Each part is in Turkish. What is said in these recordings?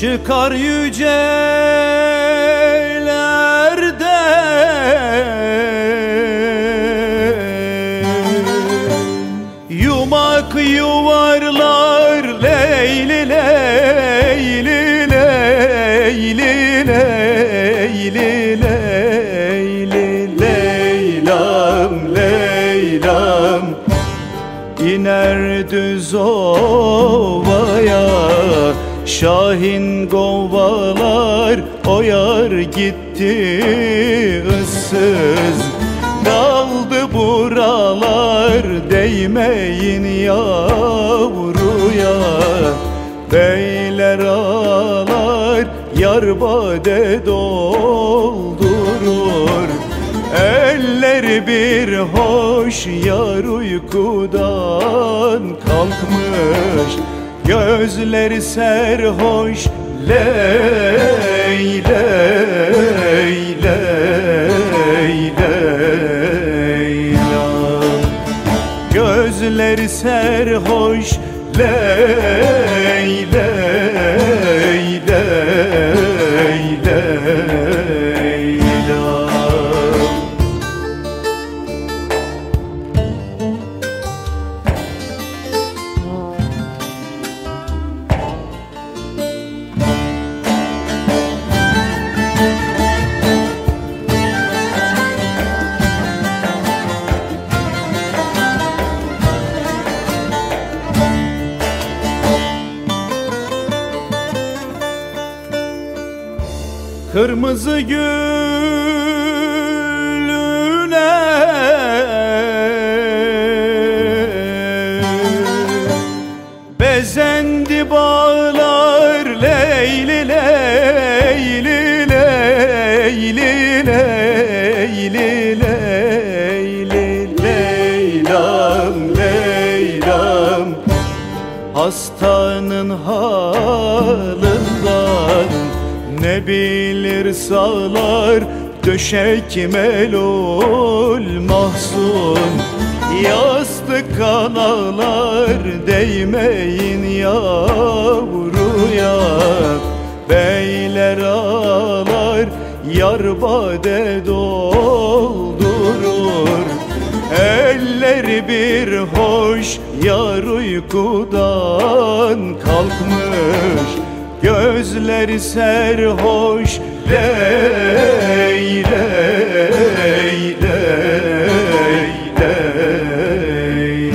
Çıkar yücelerde Yumak yuvarlar Leyli Leyli Leyli Leyli Leyli Leylam Leylam. İner düz ovaya Şahin kovalar o yar gitti ıssız. Daldı buralar değmeyin yavruya Beyler ağlar yar bade doldurur. Eller bir hoş yar uykudan kalkmış Gözleri serhoş ley ley ley leyla Gözleri serhoş ley ley ley leyla Kırmızı gülüne. Bezendi bağlar Leyli Leyli Leyli Leyli Leyli Leylam Leylam. Hastanın halından ne bilir sağlar döşek melul mahzun. Yastık kanalar değmeyin yavruya Beyler ağlar yar bade doldurur. Elleri bir hoş yar uykudan kalkmış Gözleri serhoş. Ley ley ley ley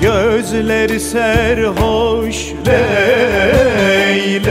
Gözleri serhoş. Ley